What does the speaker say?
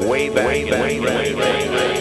way back, way back, way back, way back. Way back.